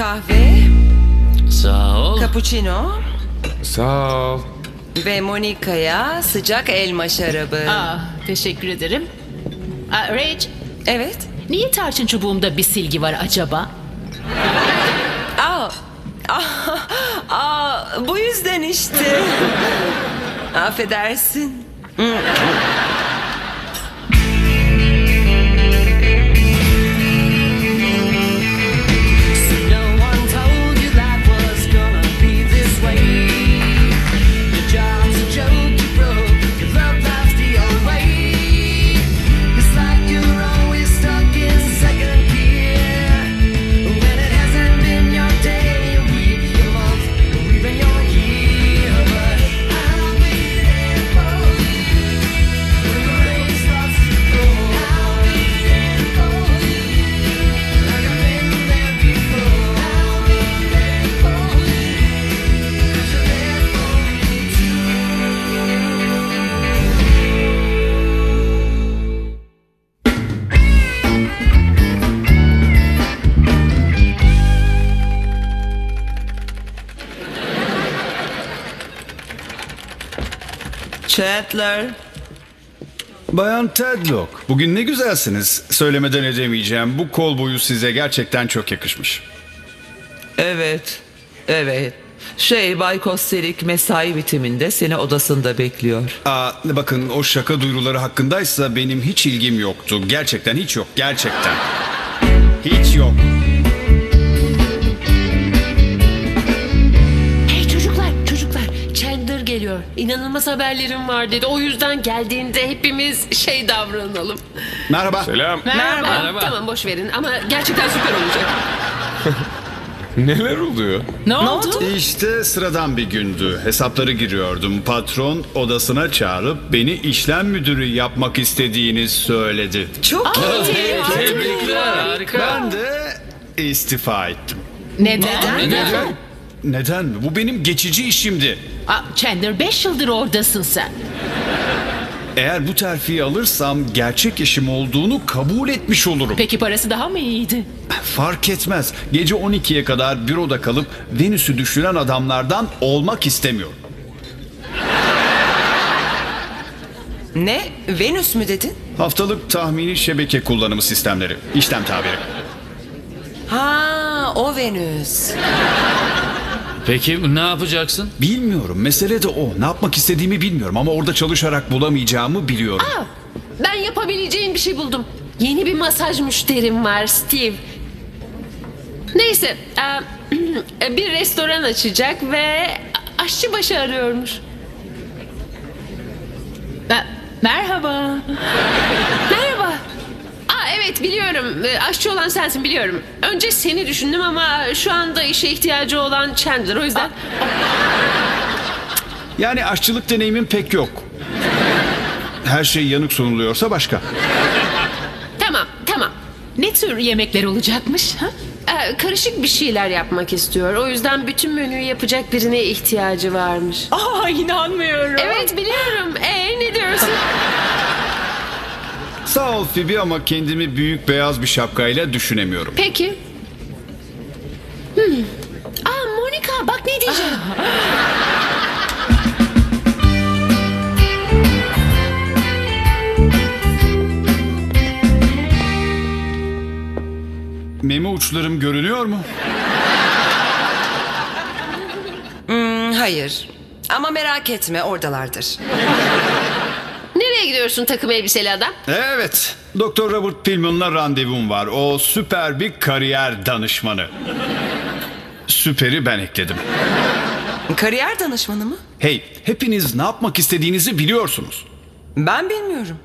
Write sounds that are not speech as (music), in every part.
kahve, Sağ ol. cappuccino Sağ ol. ve Monika'ya sıcak elma şarabı. Aa, teşekkür ederim. Aa, Rage, Evet. niye tarçın çubuğumda bir silgi var acaba? Aa, (laughs) aa, aa, bu yüzden işte. (laughs) Affedersin. Chandler. Bayan Tedlock, bugün ne güzelsiniz. Söylemeden edemeyeceğim. Bu kol boyu size gerçekten çok yakışmış. Evet, evet. Şey Bay Kosterik mesai bitiminde seni odasında bekliyor. Aa, bakın o şaka duyuruları hakkındaysa benim hiç ilgim yoktu. Gerçekten hiç yok. Gerçekten. Hiç yok. İnanılmaz haberlerim var dedi. O yüzden geldiğinde hepimiz şey davranalım. Merhaba. Selam. Merhaba. Aa, Tamam boş verin ama gerçekten süper olacak. (laughs) Neler oluyor? Ne, oldu? İşte sıradan bir gündü. Hesapları giriyordum. Patron odasına çağırıp beni işlem müdürü yapmak istediğini söyledi. Çok iyi. Tebrikler harika. Ben de istifa ettim. Neden? Neden? Neden? Bu benim geçici işimdi. Aa, Chandler 5 yıldır oradasın sen. Eğer bu terfiyi alırsam gerçek işim olduğunu kabul etmiş olurum. Peki parası daha mı iyiydi? Fark etmez. Gece 12'ye kadar büroda kalıp Venüs'ü düşüren adamlardan olmak istemiyorum. Ne? Venüs mü dedin? Haftalık tahmini şebeke kullanımı sistemleri. İşlem tabiri. Ha, o Venüs. Peki ne yapacaksın? Bilmiyorum. Mesele de o. Ne yapmak istediğimi bilmiyorum ama orada çalışarak bulamayacağımı biliyorum. Ben yapabileceğin bir şey buldum. Yeni bir masaj müşterim var Steve. Neyse e, (clears throat) bir restoran açacak ve aşçı başı arıyormuş. Ben- merhaba. Merhaba. (laughs) Evet biliyorum. E, Aşçı olan sensin biliyorum. Önce seni düşündüm ama şu anda işe ihtiyacı olan Chandler. O yüzden (laughs) Yani aşçılık deneyimim pek yok. Her şey yanık sunuluyorsa başka. tamam tamam. Ne tür yemekler olacakmış? Ha? Ee, karışık bir şeyler yapmak istiyor. O yüzden bütün menüyü yapacak birine ihtiyacı varmış. Aa inanmıyorum. Evet biliyorum. Ee ne diyorsun? (laughs) Sağ ol Phoebe ama kendimi büyük beyaz bir şapkayla düşünemiyorum. Peki. Hmm. Aa Monica bak ne diyeceğim. Meme uçlarım görünüyor mu? Hmm, hayır. Ama merak etme oradalardır. Gidiyorsun takım elbiseli adam? Evet. Doktor Robert Pillman'la randevum var. O süper bir kariyer danışmanı. Süperi ben ekledim. Kariyer danışmanı mı? Hey, hepiniz ne yapmak istediğinizi biliyorsunuz. Ben bilmiyorum.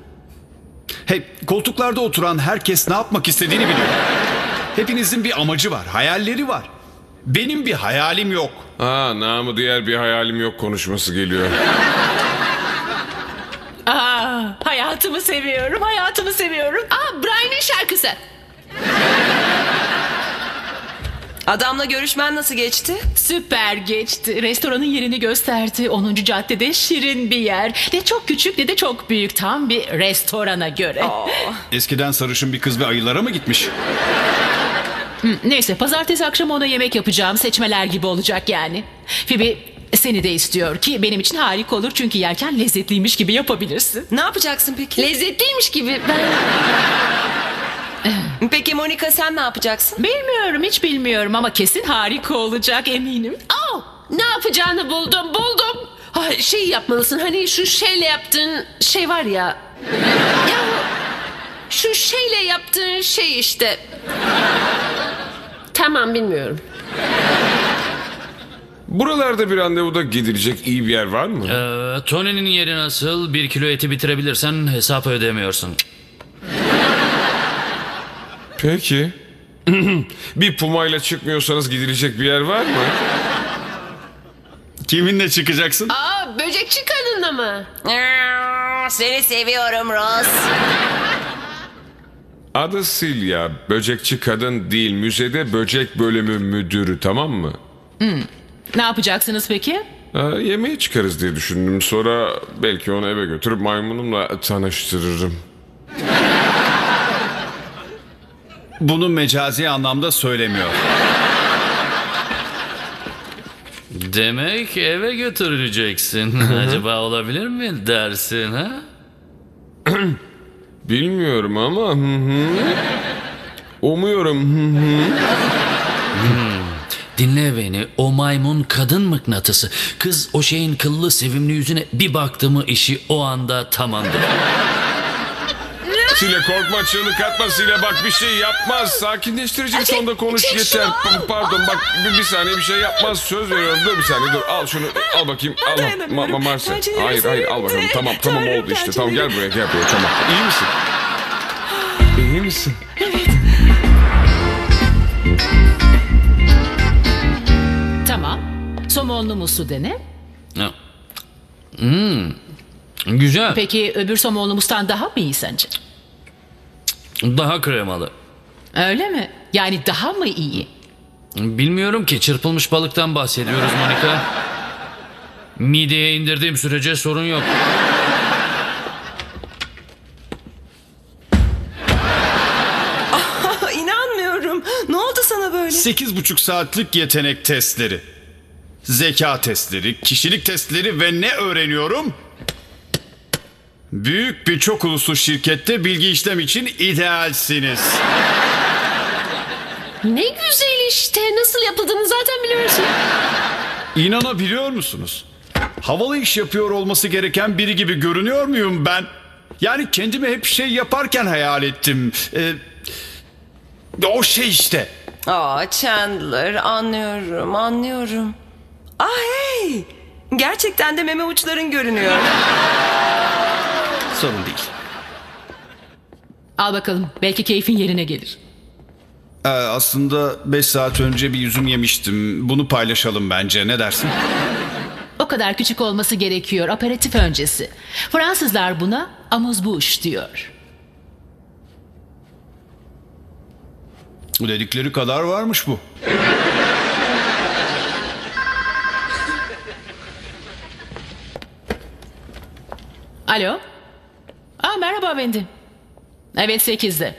Hey, koltuklarda oturan herkes ne yapmak istediğini biliyor. Hepinizin bir amacı var, hayalleri var. Benim bir hayalim yok. Aa, namı diğer bir hayalim yok konuşması geliyor. Hayatımı seviyorum, hayatımı seviyorum. Aa Brian'ın şarkısı. Adamla görüşmen nasıl geçti? Süper geçti. Restoranın yerini gösterdi. 10. caddede şirin bir yer. Ne çok küçük ne de çok büyük. Tam bir restorana göre. Eskiden sarışın bir kız ve ayılara mı gitmiş? Neyse pazartesi akşamı ona yemek yapacağım. Seçmeler gibi olacak yani. Phoebe seni de istiyor ki benim için harika olur. Çünkü yerken lezzetliymiş gibi yapabilirsin. Ne yapacaksın peki? Lezzetliymiş gibi. Ben (laughs) Peki Monika sen ne yapacaksın? Bilmiyorum hiç bilmiyorum ama kesin harika olacak eminim. Aa, ne yapacağını buldum buldum. Ha, şey yapmalısın hani şu şeyle yaptığın şey var ya. ya şu şeyle yaptığın şey işte. Tamam bilmiyorum. Buralarda bir randevuda gidilecek iyi bir yer var mı? Ee, Tony'nin yeri nasıl? Bir kilo eti bitirebilirsen hesap ödemiyorsun. Peki. (clears throat) bir pumayla çıkmıyorsanız gidilecek bir yer var mı? Kiminle çıkacaksın? Aa böcekçi kadınla mı? Seni seviyorum Ross. Adı Silya. Böcekçi kadın değil. Müzede böcek bölümü müdürü tamam mı? Ne yapacaksınız peki? Ha, yemeğe çıkarız diye düşündüm. Sonra belki onu eve götürüp maymunumla tanıştırırım. Bunu mecazi anlamda söylemiyor. Demek eve götürüleceksin. Acaba olabilir mi dersin ha? (clears throat) Bilmiyorum ama... Hı hı. Umuyorum. Hı hı. Dinle beni o maymun kadın mıknatısı. Kız o şeyin kıllı sevimli yüzüne bir baktı mı işi o anda tamamdır. Sile korkma çığlık atma Sile bak bir şey yapmaz. Sakinleştirici bir tonda konuş çek yeter. şunu, Pa- Pardon bak bir, bir saniye bir şey yapmaz söz veriyorum. Dur bir saniye dur al şunu al bakayım. Al ma, ma, Marcel. Hayır hayır al bakalım tamam tamam oldu işte. Tamam gel buraya gel buraya tamam. İyi misin? İyi misin? Tamam. Somonlu muslu dene. Hmm. Güzel. Peki öbür somonlu mustan daha mı iyi sence? Daha kremalı. Öyle mi? Yani daha mı iyi? Bilmiyorum ki çırpılmış balıktan bahsediyoruz Monika. Mideye indirdiğim sürece sorun yok. İnanmıyorum. Ne oldu sana böyle? Sekiz buçuk saatlik yetenek testleri. Zeka testleri, kişilik testleri ve ne öğreniyorum? Büyük bir çok uluslu şirkette bilgi işlem için idealsiniz. Ne güzel işte. Nasıl yapıldığını zaten biliyorsun. İnanabiliyor musunuz? Havalı iş yapıyor olması gereken biri gibi görünüyor muyum ben? Yani kendimi hep şey yaparken hayal ettim. Ee, o şey işte. Aa Chandler anlıyorum anlıyorum. Ah hey. Gerçekten de meme uçların görünüyor. Sorun değil. Al bakalım. Belki keyfin yerine gelir. Ee, aslında 5 saat önce bir yüzüm yemiştim. Bunu paylaşalım bence. Ne dersin? O kadar küçük olması gerekiyor aperatif öncesi. Fransızlar buna amuse-bouche diyor. Dedikleri kadar varmış bu. Alo? Aa, merhaba Wendy. Evet sekizde.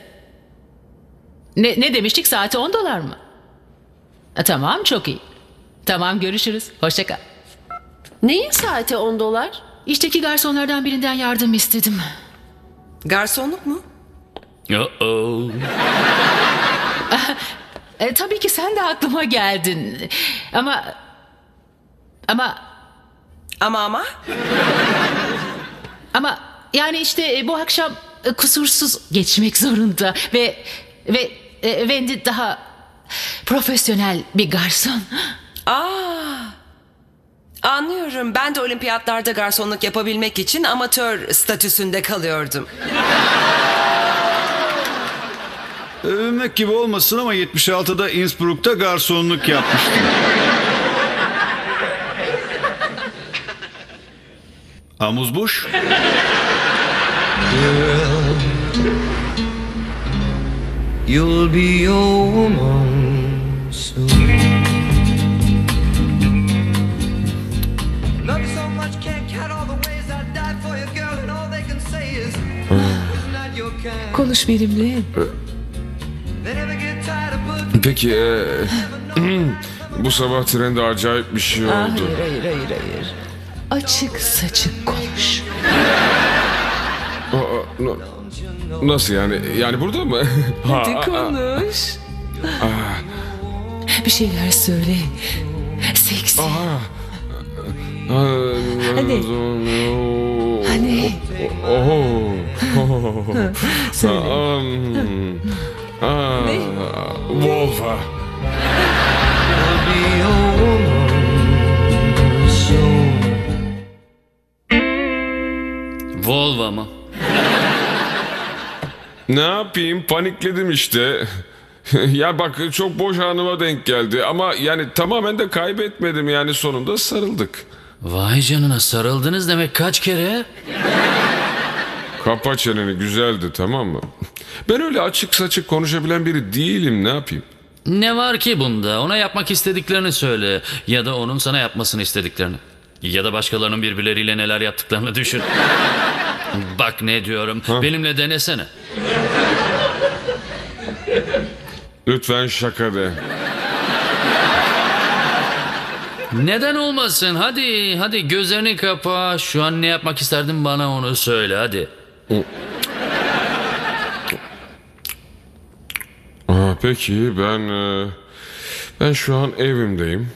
Ne, ne demiştik saati 10 dolar mı? E, tamam çok iyi. Tamam görüşürüz. Hoşça kal. Neyin saati 10 dolar? İşteki garsonlardan birinden yardım istedim. Garsonluk mu? Uh-oh. (laughs) E, tabii ki sen de aklıma geldin. Ama... Ama... Ama ama Ama yani işte e, bu akşam e, kusursuz geçmek (laughs) zorunda. Ve... Ve e, Wendy daha profesyonel bir garson. (gasps) anlıyorum. Ben de olimpiyatlarda garsonluk yapabilmek için amatör statüsünde kalıyordum. Övünmek gibi olmasın ama 76'da Innsbruck'ta garsonluk yapmıştım. (laughs) Amuzbuş. You'll be your woman soon. Love you so much, can't count all the ways I died for you, girl, and all they can say is, "Was not your kind." Konuş benimle. They never get tired of Peki e, (clears throat) bu sabah trende acayip bir şey oldu. Hayır hayır hayır hayır. Açık saçık konuş. Aa, na- nasıl yani? Yani burada mı? (laughs) Ha, Hadi aa, konuş. Bir şeyler söyle. Seksi. aa. Hadi. Hadi. Oho. (laughs) Söyle. Aa, Volva. Volvo mu? Ne yapayım? Panikledim işte. (laughs) ya bak çok boş anıma denk geldi ama yani tamamen de kaybetmedim yani sonunda sarıldık. Vay canına sarıldınız demek kaç kere? Kapa çeneni güzeldi tamam mı? Ben öyle açık saçık konuşabilen biri değilim ne yapayım? Ne var ki bunda? Ona yapmak istediklerini söyle. Ya da onun sana yapmasını istediklerini. Ya da başkalarının birbirleriyle neler yaptıklarını düşün. Bak ne diyorum. Benimle denesene. Lütfen şaka de. Neden olmasın? Hadi, hadi gözlerini kapa. Şu an ne yapmak isterdin bana onu söyle hadi. Aa, peki ben e, ben şu an evimdeyim.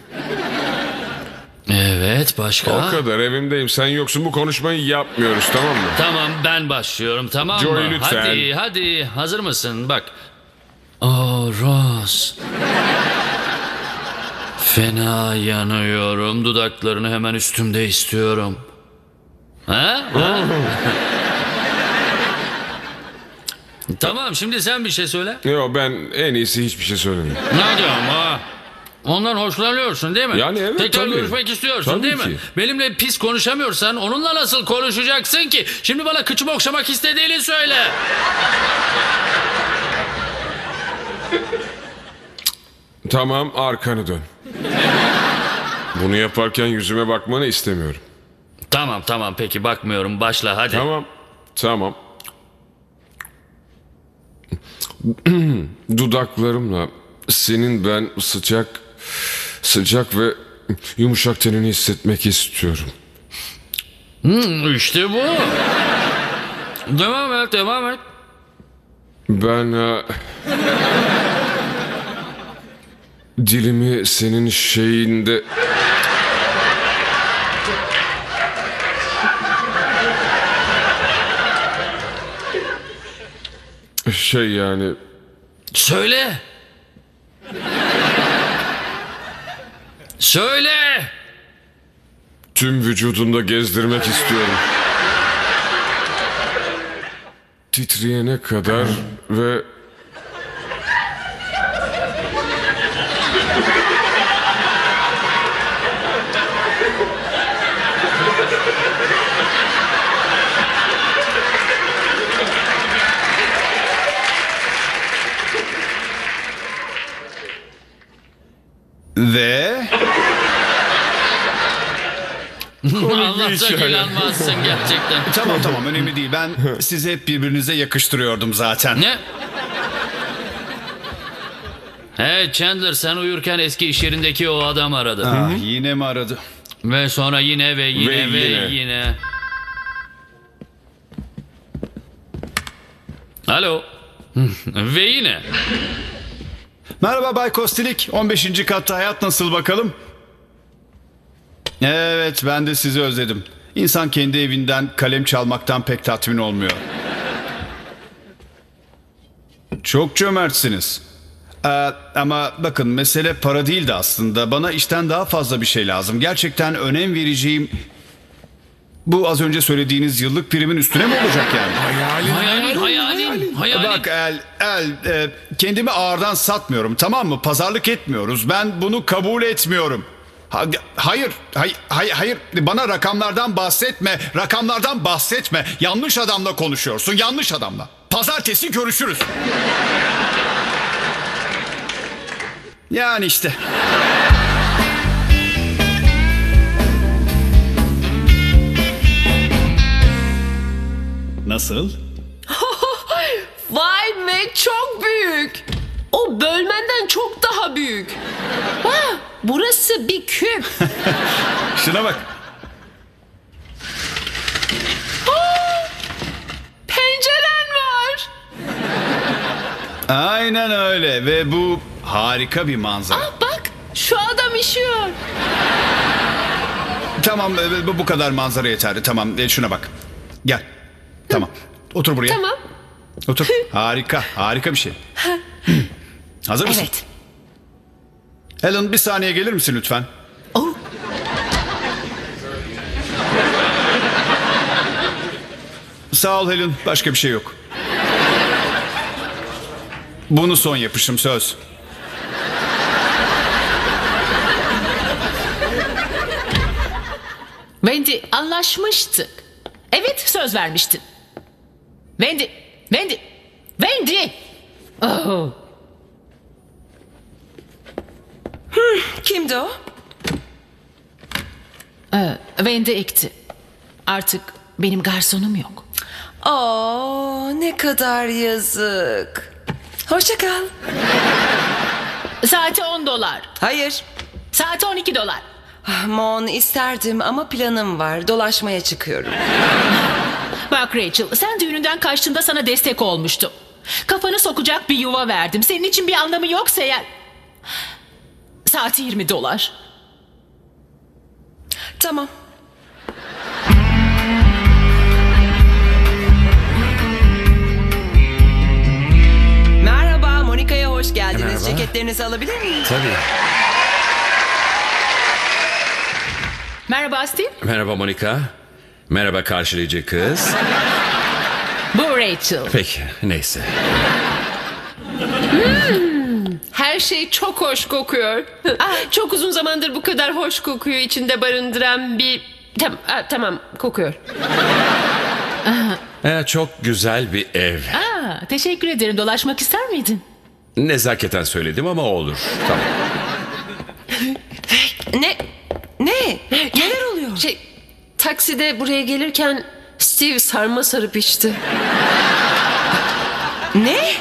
Evet başka? O kadar evimdeyim. Sen yoksun bu konuşmayı yapmıyoruz tamam mı? Tamam ben başlıyorum tamam mı? Joey, lütfen. Hadi hadi hazır mısın? Bak. Oh Ross. Fena yanıyorum. Dudaklarını hemen üstümde istiyorum. Ha? ha? (laughs) tamam şimdi sen bir şey söyle. Yok ben en iyisi hiçbir şey söylemeyeyim. Ne diyorum ha? Ondan hoşlanıyorsun değil mi? Yani evet, Tekrar tabii. görüşmek istiyorsun Tabii değil ki. mi? Benimle pis konuşamıyorsan onunla nasıl konuşacaksın ki? Şimdi bana kıçımı okşamak istediğini söyle. Tamam arkanı dön. Bunu yaparken yüzüme bakmanı istemiyorum. Tamam tamam peki bakmıyorum başla hadi. Tamam. Tamam. (clears throat) Dudaklarımla senin ben sıcak sıcak ve yumuşak tenini hissetmek istiyorum. Hmm, işte bu. devam et devam et. Ben e, dilimi senin şeyinde şey yani Söyle. Söyle. tüm vücudunda gezdirmek istiyorum. Titreyene kadar ve Ve Anlatsak (laughs) inanmazsın gerçekten. (laughs) tamam tamam önemli değil. Ben (laughs) sizi hep birbirinize yakıştırıyordum zaten. Ne? Hey Chandler sen uyurken eski iş yerindeki o adam aradı. Ah, yine mi aradı? Ve sonra yine ve yine Ve ve, yine. yine. Alo. ve yine. Merhaba Bay Kostilik. 15. katta hayat nasıl bakalım? Evet ben de sizi özledim. İnsan kendi evinden kalem çalmaktan pek tatmin olmuyor. Çok cömertsiniz. Ee, ama bakın mesele para değildi aslında. Bana işten daha fazla bir şey lazım. Gerçekten önem vereceğim... Bu az önce söylediğiniz yıllık primin üstüne mi olacak yani? Hayalin, hayalin, hayalin. Bak El, El, e, kendimi ağırdan satmıyorum tamam mı? Pazarlık etmiyoruz. Ben bunu kabul etmiyorum. Ha- hayır, hay- hay- hayır. Bana rakamlardan bahsetme. Rakamlardan bahsetme. Yanlış adamla konuşuyorsun. Yanlış adamla. Pazartesi görüşürüz. Yani işte. Nasıl? (laughs) Vay be çok büyük. O bölmenden çok daha büyük. Vah, burası bir küp. (laughs) Şuna bak. Penceren var. Aynen öyle ve bu harika bir manzara. Ah, bak şu adam işiyor. Tamam e, bu, bu kadar manzara yeterli. Tamam e, şuna bak. Gel. Tamam. Otur buraya. Tamam. Otur. Harika. Harika bir şey. Hazır mısın? Evet. Helen bir saniye gelir misin lütfen? Oh. Sağ ol Helen. Başka bir şey yok. Bunu son yapışım söz. Wendy anlaşmıştık. Evet söz vermiştin. Wendy, Wendy, Wendy. Oh. Kimdi o? Wendy ekti. Artık benim garsonum yok. Aa, ne kadar yazık. Hoşça kal. Saati 10 dolar. Hayır. Saati 12 dolar. Ah, Mon isterdim ama planım var. Dolaşmaya çıkıyorum. Bak Rachel sen düğününden kaçtığında sana destek olmuştum. Kafanı sokacak bir yuva verdim. Senin için bir anlamı yoksa eğer... Saati 20 dolar. Tamam. Merhaba, Monika'ya hoş geldiniz. Ceketlerinizi alabilir miyim? Tabii. Merhaba Steve. Merhaba Monika. Merhaba karşılayıcı kız. Bu Rachel. Peki neyse. Her şey çok hoş kokuyor. (laughs) Ah, çok uzun zamandır bu kadar hoş kokuyu içinde barındıran bir... Tam, ah, tamam kokuyor. Ee, çok güzel bir ev. Aa, teşekkür ederim. Dolaşmak ister miydin? Nezaketen söyledim ama olur. Tamam. Ne? Ne? Neler oluyor? Şey, takside buraya gelirken Steve sarma sarıp içti. Ne?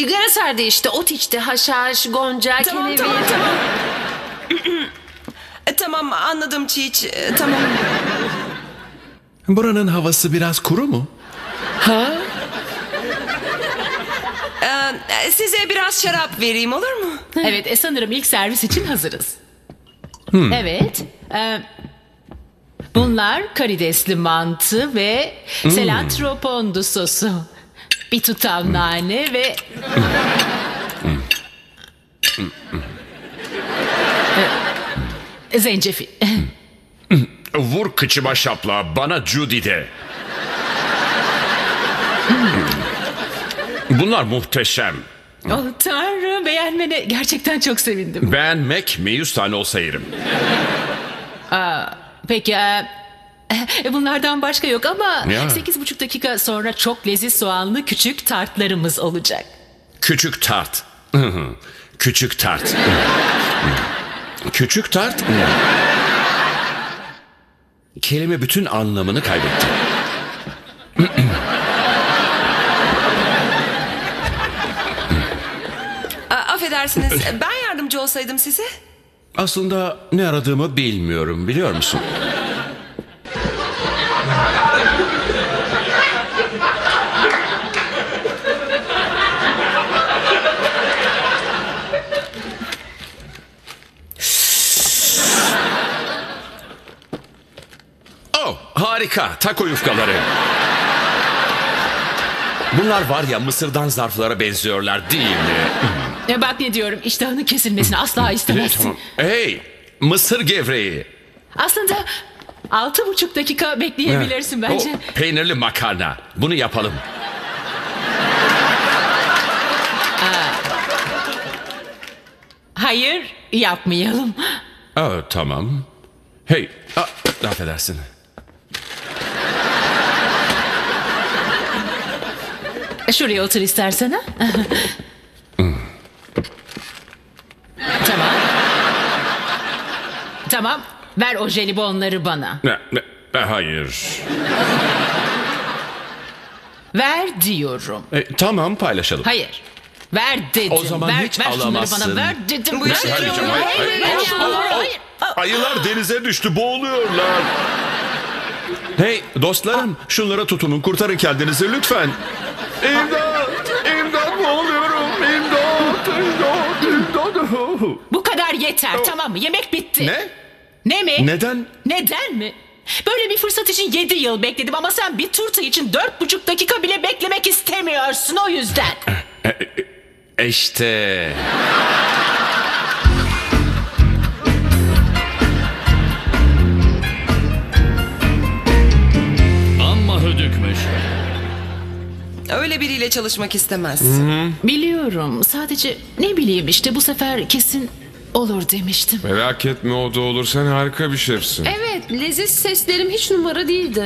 Cigara sardı işte, ot içti, haşhaş, gonca, Tamam, keneviz. tamam, tamam. (clears throat) E, tamam, anladım Çiğç. E, Tamam. Buranın havası biraz kuru mu? E, Size biraz şarap vereyim olur mu? Evet, e, sanırım ilk servis için hazırız. Evet. e, bunlar karidesli mantı ve pondu sosu. Bir tutam nane ve... E, zencefil. Vur kıçıma şapla bana Judy de. Bunlar muhteşem. oh tanrım beğenmene gerçekten çok sevindim. Beğenmek mi yüz tane olsa yerim. Peki e, bunlardan başka yok ama Ya. sekiz buçuk dakika sonra çok leziz soğanlı küçük tartlarımız olacak. Küçük tart. Hı hı. Küçük tart. Küçük tart. Kelime bütün anlamını kaybetti. Affedersiniz, ben yardımcı olsaydım size. Aslında ne aradığımı bilmiyorum biliyor musun? Oh harika taco yufkaları. Bunlar var ya mısırdan zarflara benziyorlar değil mi? E, bak ne diyorum iştahının kesilmesini asla istemezsin. Hey mısır gevreği. Aslında altı buçuk dakika bekleyebilirsin bence. O peynirli makarna. Bunu yapalım. Hayır yapmayalım. Aa, tamam. Hey, aa, affedersin. Şuraya otur istersen ha. tamam. Tamam. Ver o jelibonları bana. Ne, ne, ne, hayır. Ver diyorum. E, tamam paylaşalım. Hayır. Ver dedim. O zaman ver, hiç ver şunları alamazsın. bana ver dedim. Bu ver işe. Hayır, Hayır, ver hayır, şunları, hayır. hayır. Ayılar denize düştü boğuluyorlar. Hey dostlarım şunlara tutunun kurtarın kendinizi lütfen. İmdat! İmdat boğuluyorum! İmdat! İmdat! İmdat! Bu kadar yeter tamam mı? Yemek bitti. Ne? Ne mi? Neden? Neden mi? Böyle bir fırsat için 7 yıl bekledim ama sen bir turta için dört buçuk dakika bile beklemek istemiyorsun o yüzden. İşte. Öyle biriyle çalışmak istemezsin. Biliyorum sadece ne bileyim işte bu sefer kesin olur demiştim. Merak etme o da olur. Sen harika bir şefsin. Evet, leziz seslerim hiç numara değildi.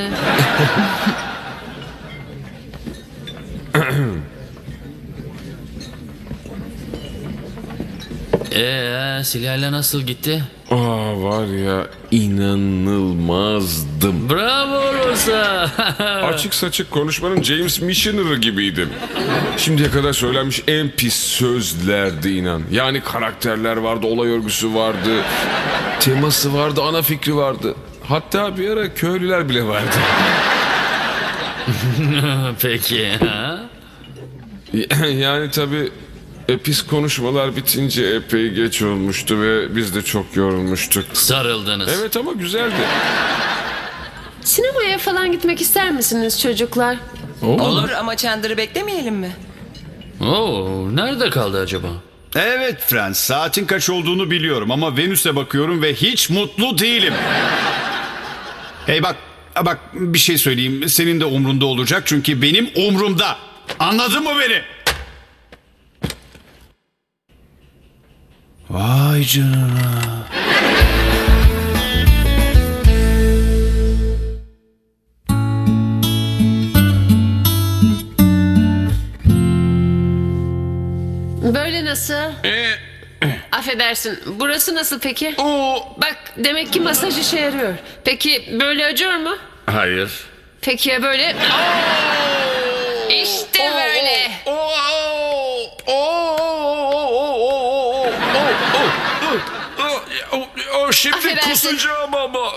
(clears throat) Ee, Silya'yla nasıl gitti? Aa var ya inanılmazdım. Bravo Rosa. (laughs) Açık saçık konuşmanın James Missioner'ı gibiydim. Şimdiye kadar söylenmiş en pis sözlerdi inan. Yani karakterler vardı, olay örgüsü vardı, teması vardı, ana fikri vardı. Hatta bir ara köylüler bile vardı. Peki. Ha? (laughs) yani tabii e, pis konuşmalar bitince epey geç olmuştu ve biz de çok yorulmuştuk. Sarıldınız. Evet ama güzeldi. Sinemaya falan gitmek ister misiniz çocuklar? Olur ama Chandler'ı beklemeyelim mi? Oo, nerede kaldı acaba? Evet Frans saatin kaç olduğunu biliyorum ama Venüs'e bakıyorum ve hiç mutlu değilim. hey bak bak bir şey söyleyeyim senin de umrunda olacak çünkü benim umrumda. Anladın mı beni? Vay canına. Böyle nasıl? Affedersin, burası nasıl peki? Bak, demek ki masaj işe yarıyor. Peki böyle acıyor mu? Hayır. Peki ya böyle? İşte şimdi Affedersin. kusacağım ama.